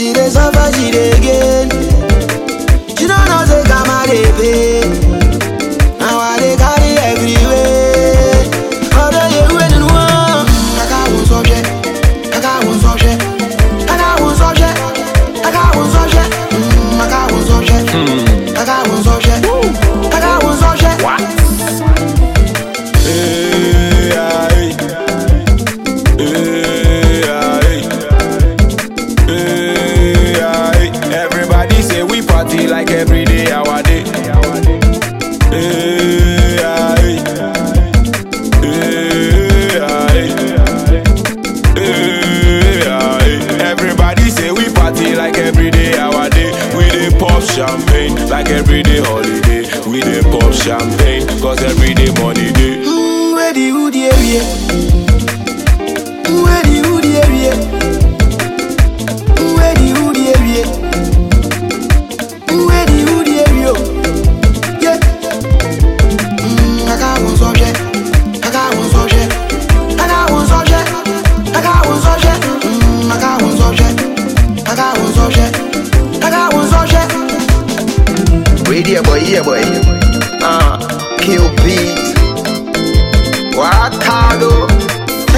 Sometimes it is, sometimes it again. You don't know, say, come on, baby. party like every day our day. Everybody say we party like every day our day. We dey pop champagne like every day holiday. We dey pop champagne cause every day money day. Mm, where the hood area? yeah boy, yeah boy. ah, kill beat. Wakago.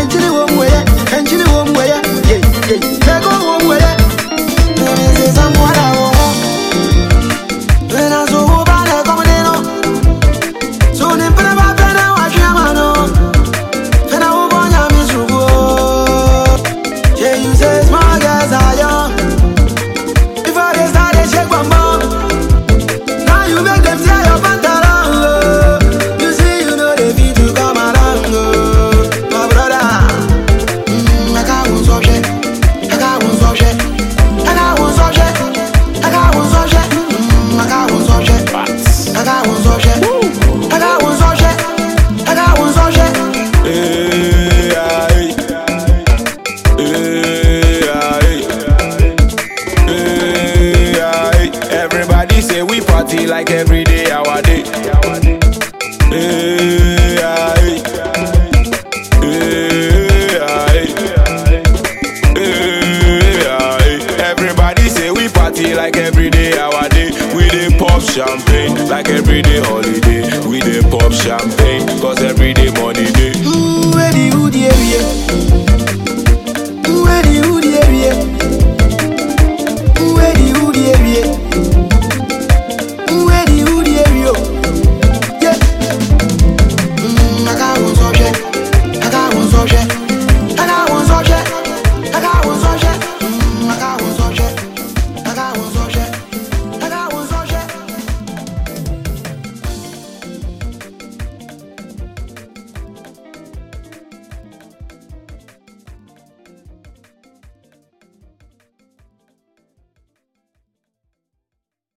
Enchili wongwe, enchili party like every day, our day. Everybody say we party like every day, our day. We dey pop champagne like every day holiday. We dey pop champagne.